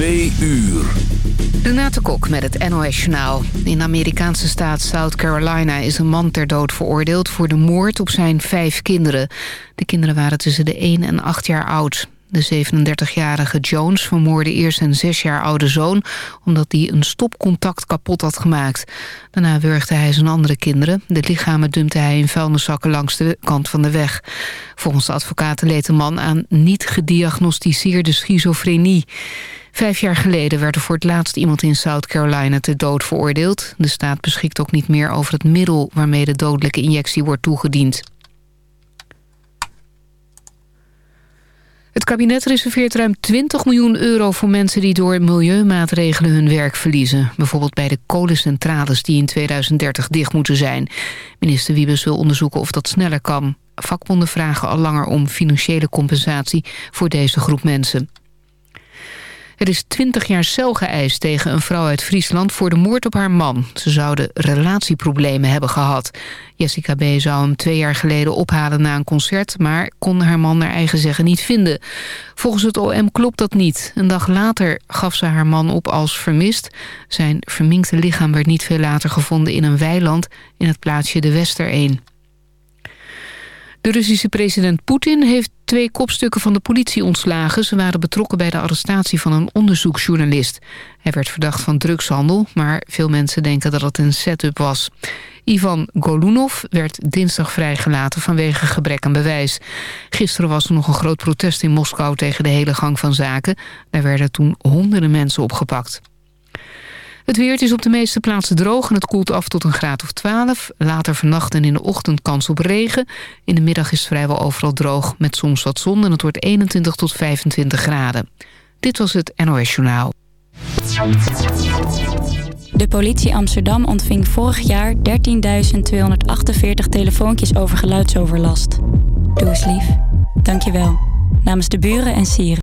Twee uur. Renate Kok met het NOS Journaal. In de Amerikaanse staat South Carolina is een man ter dood veroordeeld... voor de moord op zijn vijf kinderen. De kinderen waren tussen de 1 en 8 jaar oud. De 37-jarige Jones vermoorde eerst zijn zes jaar oude zoon... omdat hij een stopcontact kapot had gemaakt. Daarna wurgde hij zijn andere kinderen. De lichamen dumpte hij in vuilniszakken langs de kant van de weg. Volgens de advocaten leed de man aan niet gediagnosticeerde schizofrenie. Vijf jaar geleden werd er voor het laatst iemand in South Carolina te dood veroordeeld. De staat beschikt ook niet meer over het middel waarmee de dodelijke injectie wordt toegediend. Het kabinet reserveert ruim 20 miljoen euro voor mensen die door milieumaatregelen hun werk verliezen. Bijvoorbeeld bij de kolencentrales die in 2030 dicht moeten zijn. Minister Wiebes wil onderzoeken of dat sneller kan. Vakbonden vragen al langer om financiële compensatie voor deze groep mensen. Er is 20 jaar cel geëist tegen een vrouw uit Friesland voor de moord op haar man. Ze zouden relatieproblemen hebben gehad. Jessica B. zou hem twee jaar geleden ophalen na een concert... maar kon haar man naar eigen zeggen niet vinden. Volgens het OM klopt dat niet. Een dag later gaf ze haar man op als vermist. Zijn verminkte lichaam werd niet veel later gevonden in een weiland... in het plaatsje de Wester 1. De Russische president Poetin heeft twee kopstukken van de politie ontslagen. Ze waren betrokken bij de arrestatie van een onderzoeksjournalist. Hij werd verdacht van drugshandel, maar veel mensen denken dat het een setup was. Ivan Golunov werd dinsdag vrijgelaten vanwege gebrek aan bewijs. Gisteren was er nog een groot protest in Moskou tegen de hele gang van zaken. Daar werden toen honderden mensen opgepakt. Het weer is op de meeste plaatsen droog en het koelt af tot een graad of 12. Later vannacht en in de ochtend kans op regen. In de middag is vrijwel overal droog met soms wat zon... en het wordt 21 tot 25 graden. Dit was het NOS Journaal. De politie Amsterdam ontving vorig jaar 13.248 telefoontjes over geluidsoverlast. Doe eens lief. Dank je wel. Namens de buren en sieren.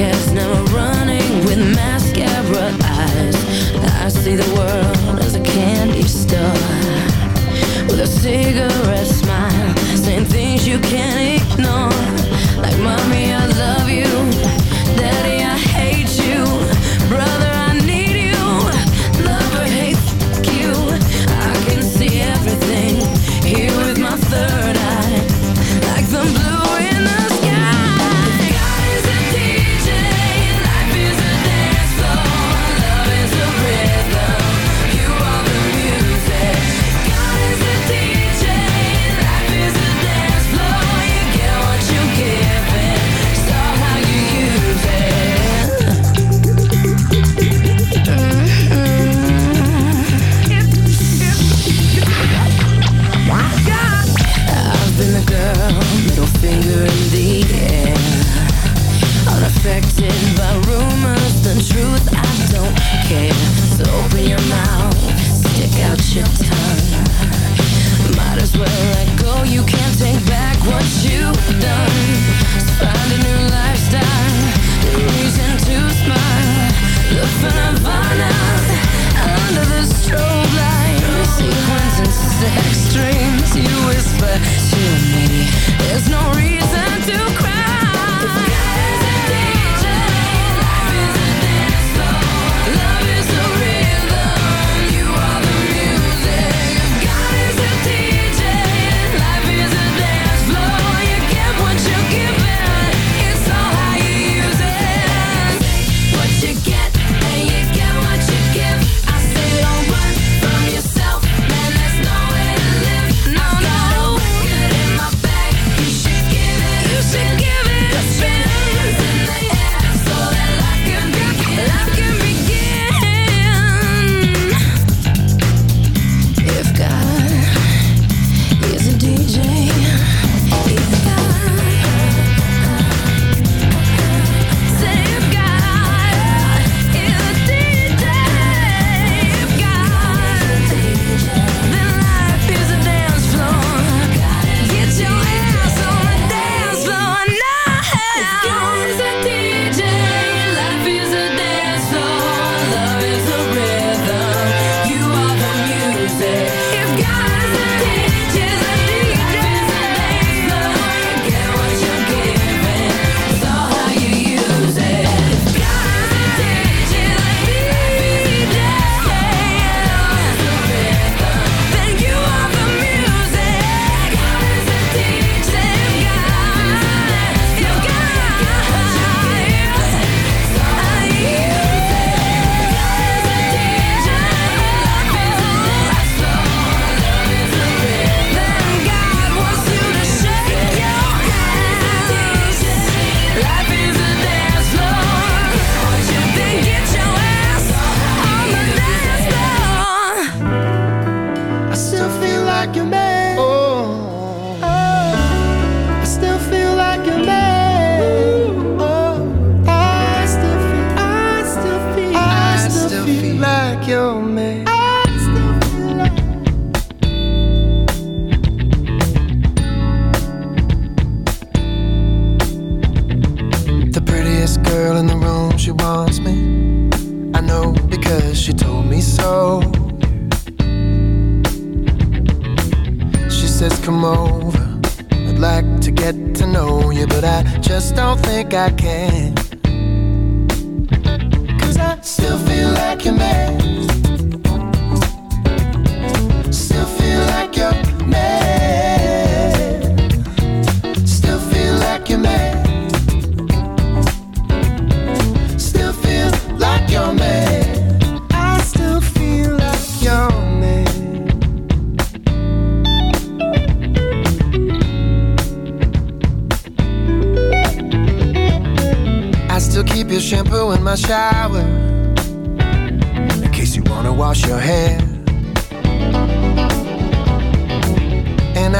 The outcast, never running with mascara eyes. I see the world as a candy store with a cigarette smile, saying things you can't ignore. Like, mommy, Unaffected by rumors, the truth I don't care. So open your mouth, stick out your tongue. Might as well let go, you can't take back what you've done. So find a new lifestyle, a reason to smile. Look for Nirvana under the strobe light. Sequins and sex dreams, you whisper to me. There's no reason to cry.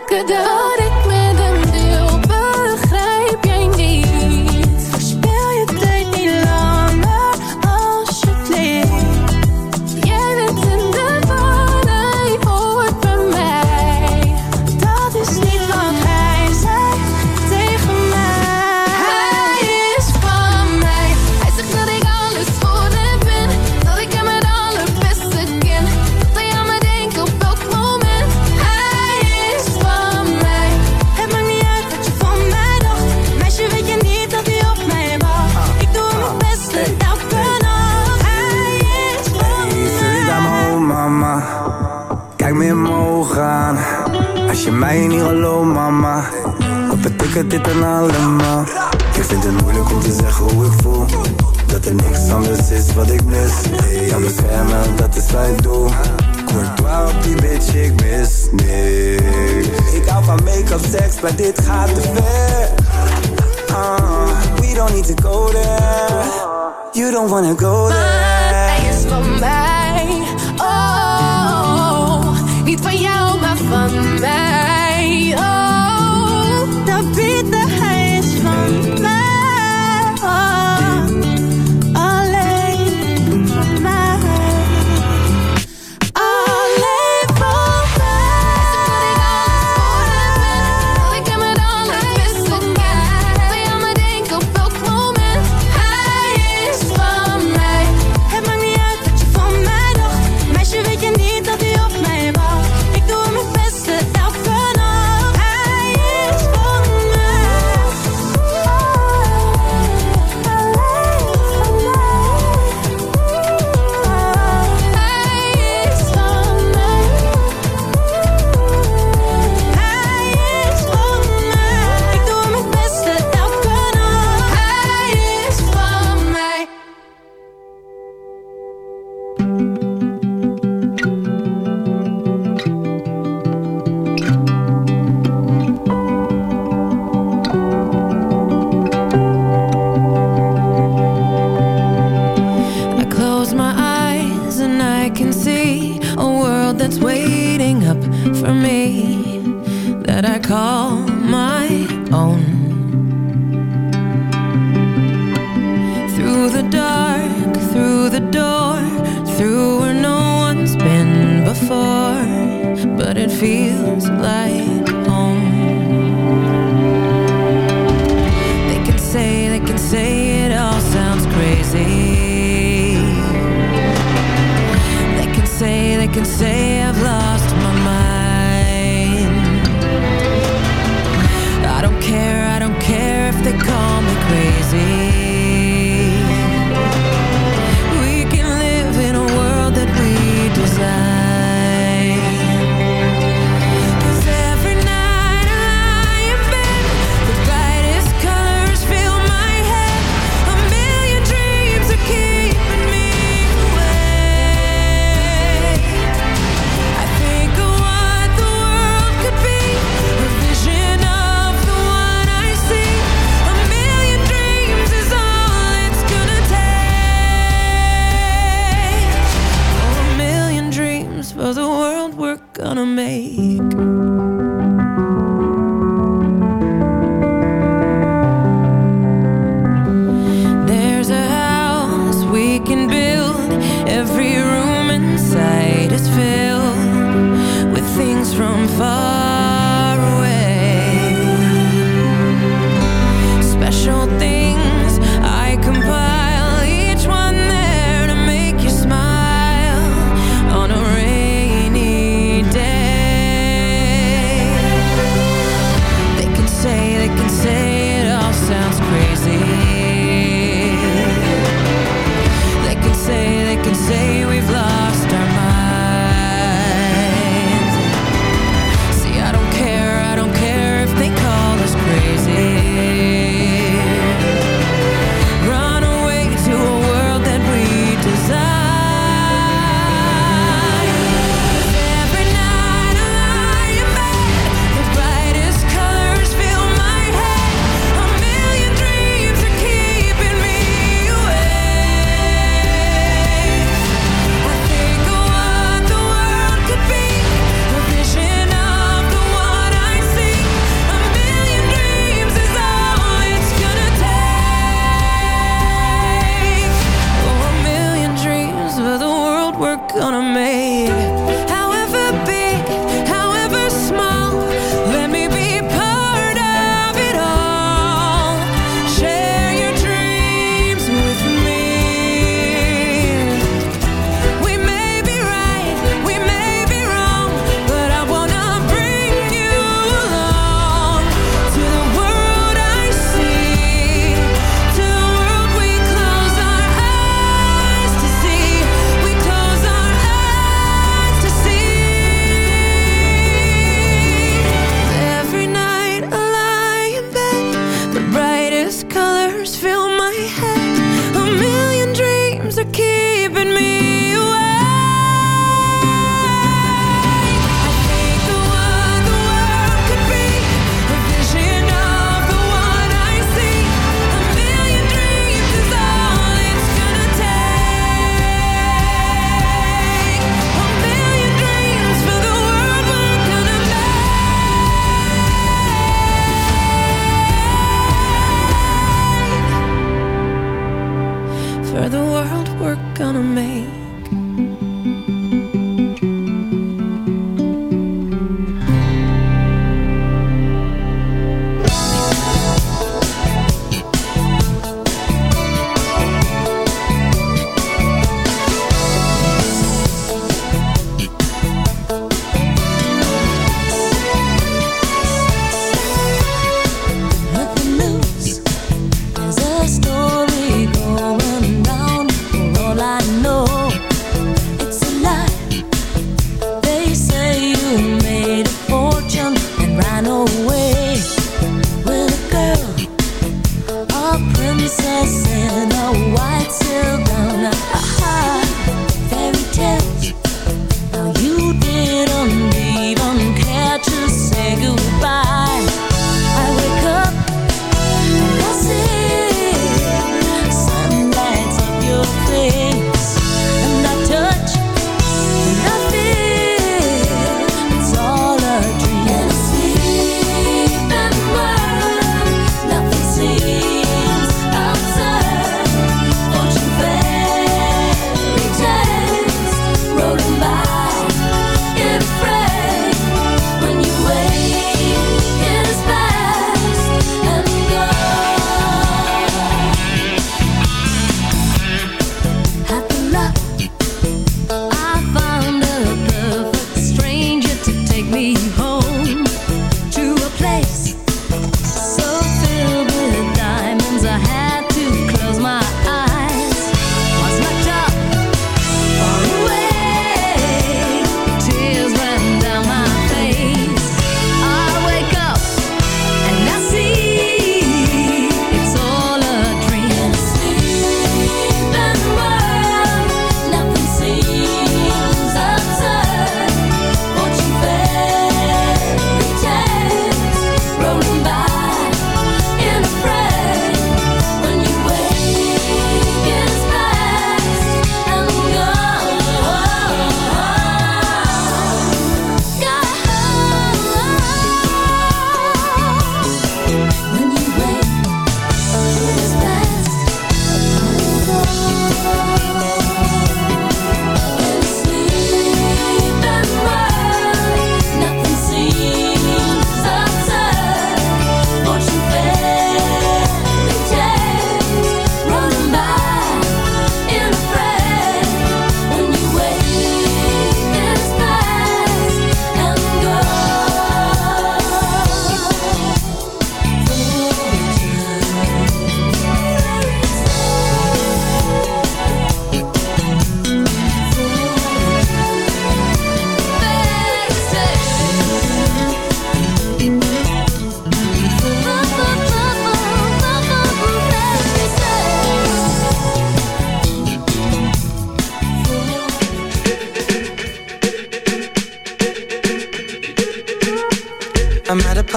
could gaat te. Uh, we don't need to go there. You don't wanna go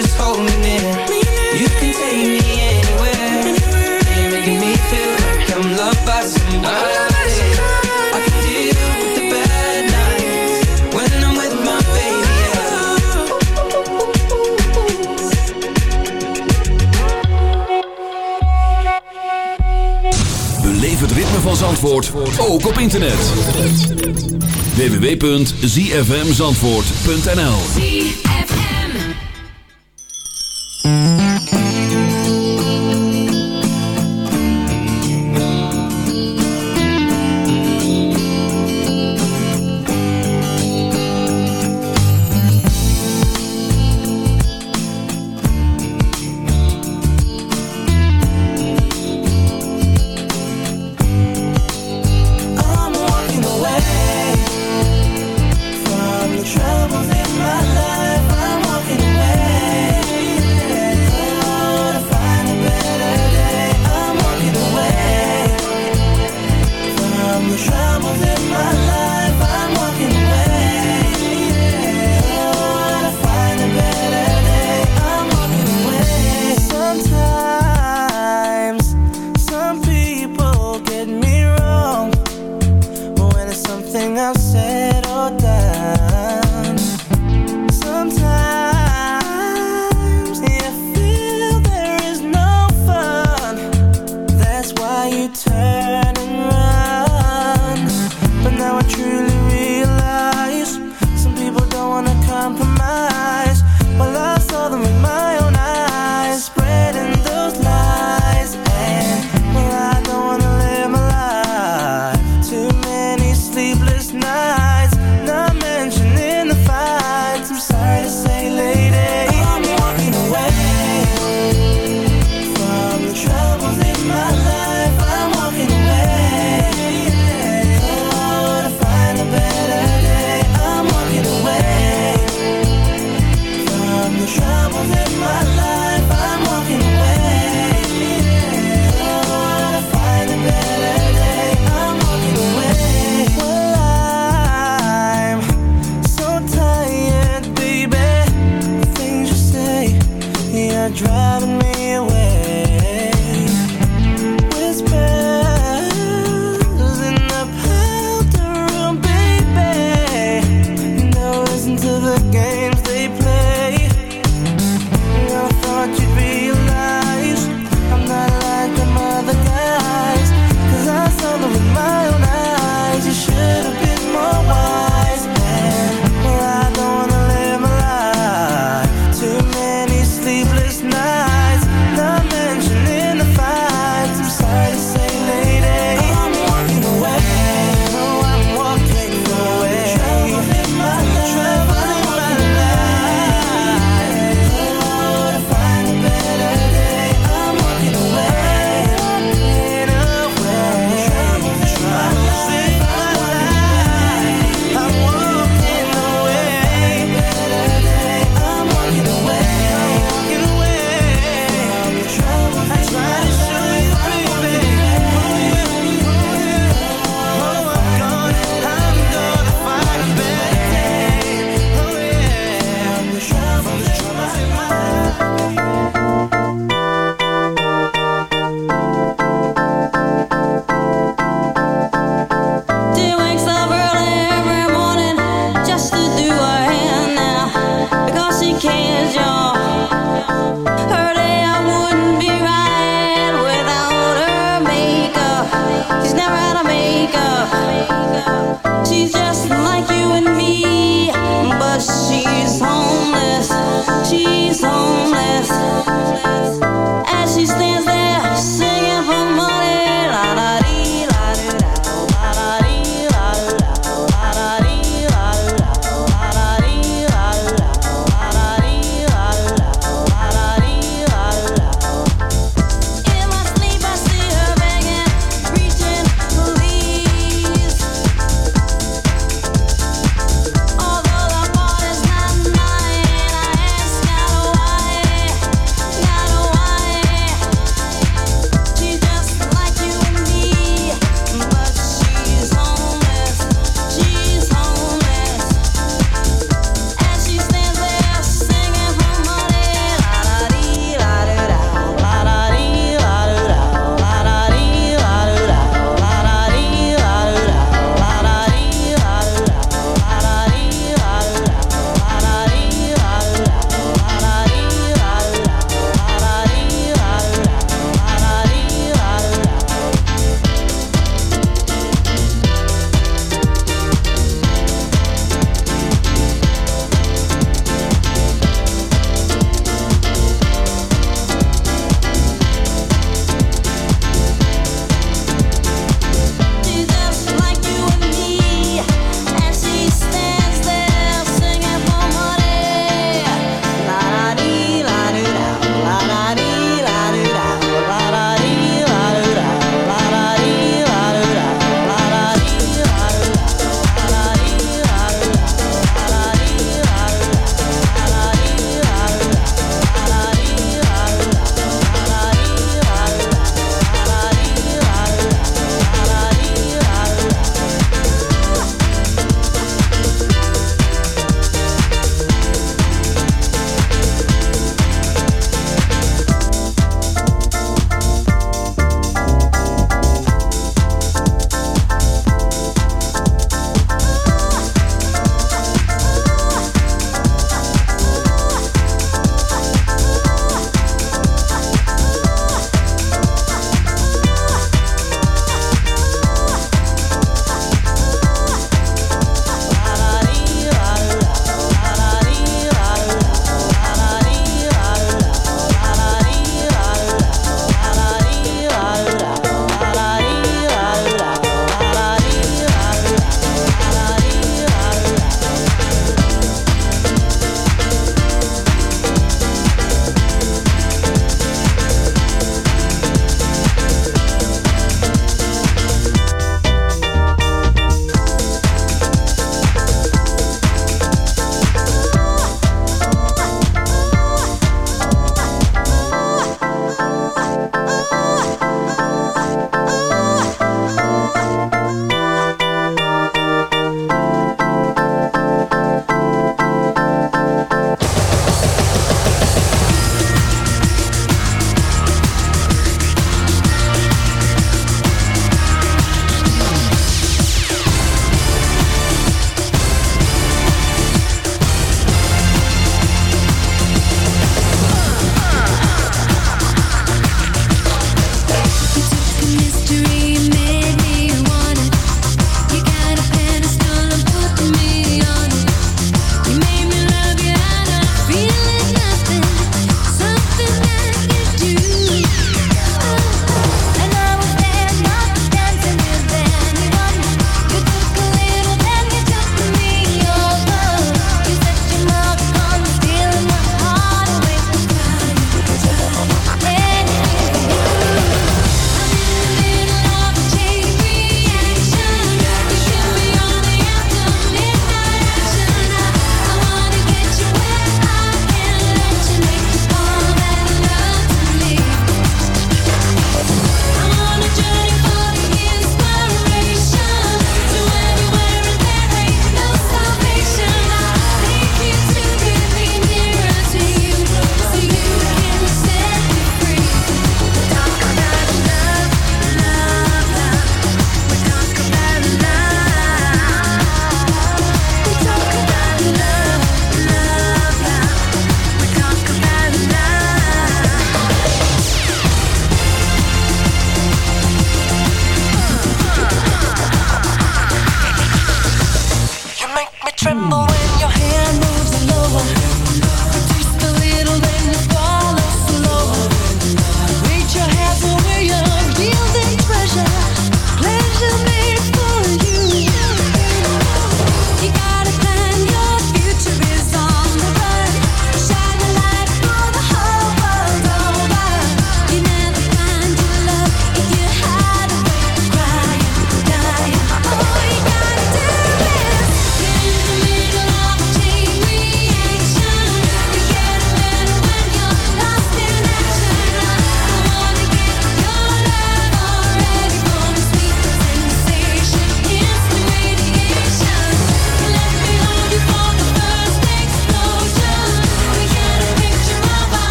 in You making me feel like by the When my ritme van Zandvoort, ook op internet. www.zfmzandvoort.nl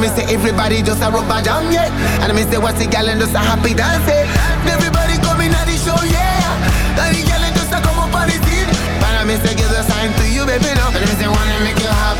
But I say everybody just a rubber jam, yeah. And me say what's the gal and just a happy dance, yeah. Everybody coming at the show, yeah. And the gal and just a come up on the scene. But I say give a sign to you, baby, now. And me say wanna make you happy,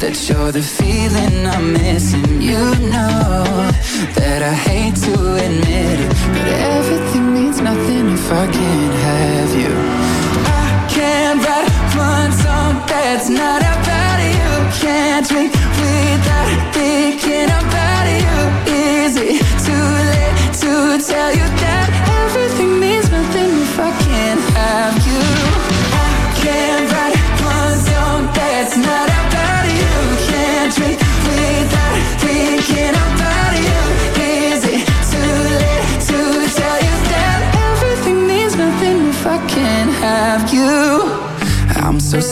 that you're the feeling I'm missing. You know that I hate to admit it, but everything means nothing if I can't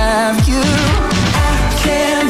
Have you? I can't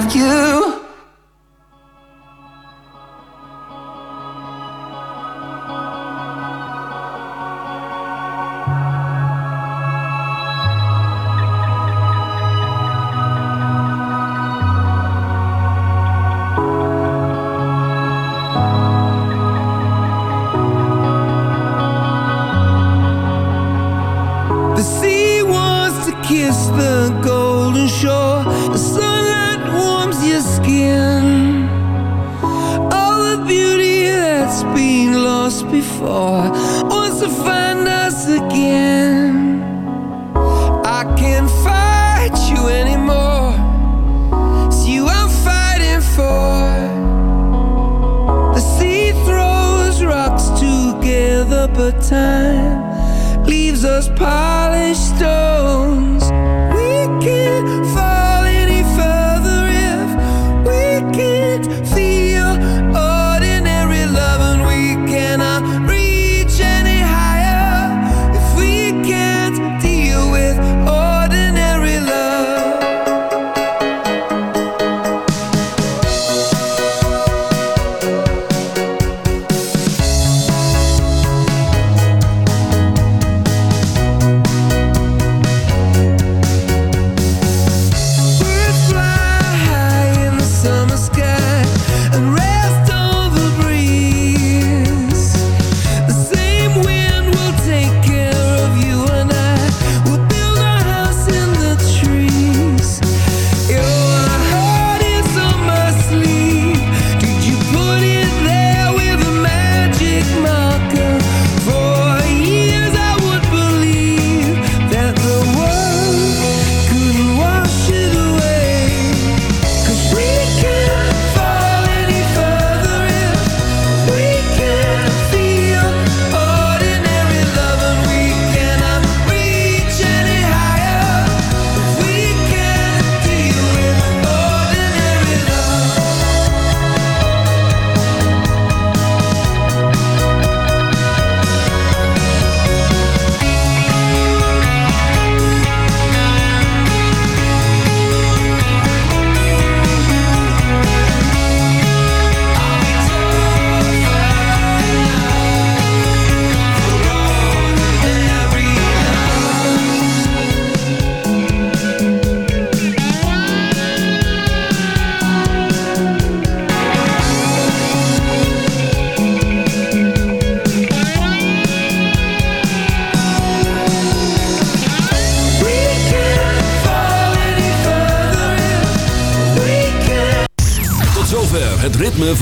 Have you?